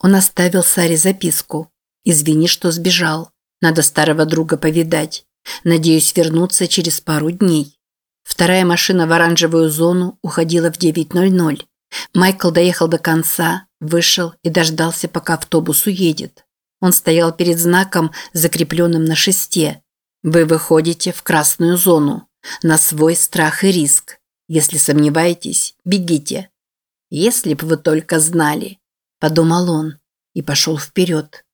Он оставил Саре записку. «Извини, что сбежал. Надо старого друга повидать. Надеюсь вернуться через пару дней». Вторая машина в оранжевую зону уходила в 9.00. Майкл доехал до конца, вышел и дождался, пока автобус уедет. Он стоял перед знаком, закрепленным на шесте. «Вы выходите в красную зону. На свой страх и риск. Если сомневаетесь, бегите». «Если б вы только знали», – подумал он и пошел вперед.